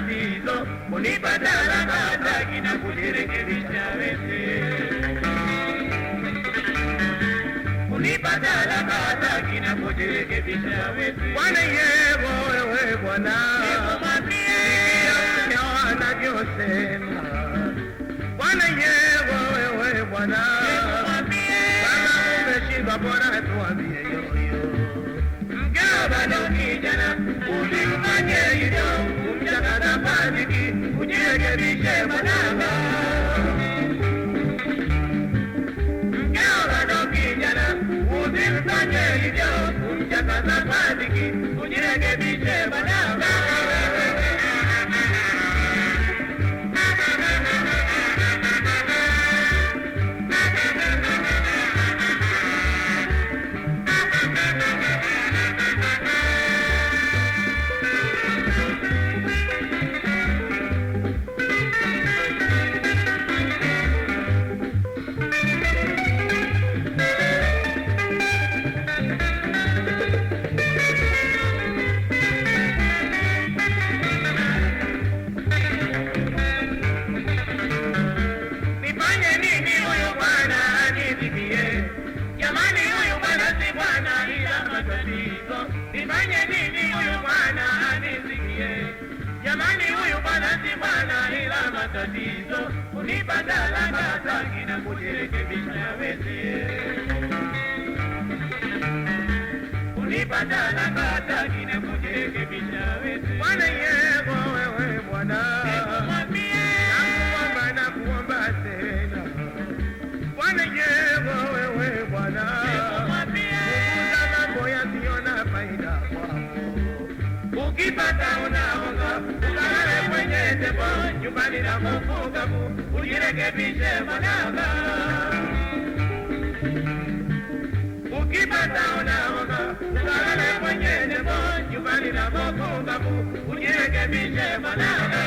matatizo, kunipa talaka hataki na kunirekebisha wezi. Kunipa talaka hataki na kujirekebisha wezi. Bwana yego wewe bwana, Jagdish मनाना Jamani, huyu bwana si bwana ila matatizo. Kunipa talaka hataki na kujirekebisha wezi. Kunipa talaka hataki na kujirekebisha wezi. Bwana yego wewe bwana, nakuomba nakuomba tena. Bwana yego wewe bwana. Ukipata nyumbabira kufugamu ujirekebishe mwananga ukipata unaoga ukalale mwenyene mo nyumbabira kufugamu ujirekebishe mwananga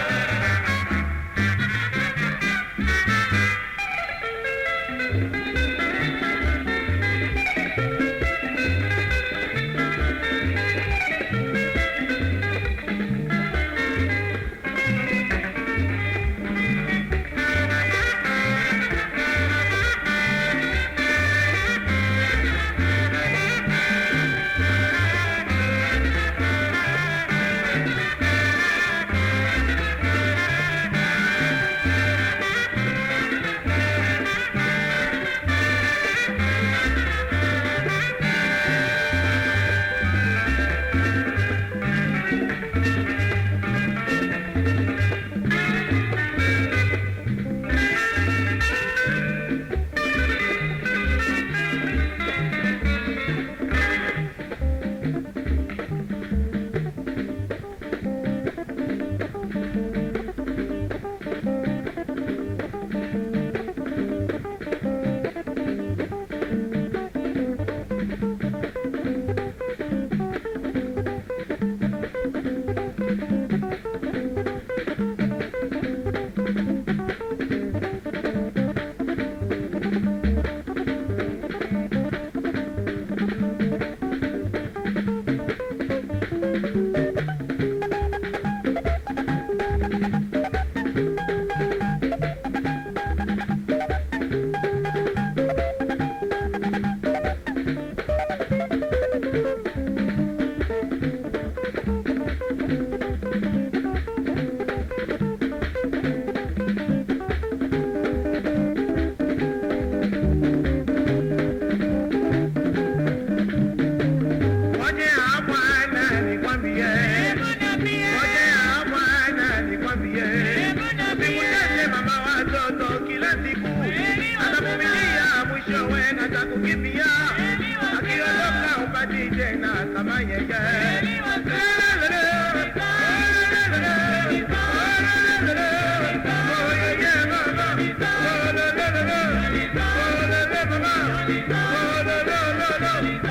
i'm akiondoka upati tena kama yeye Oh.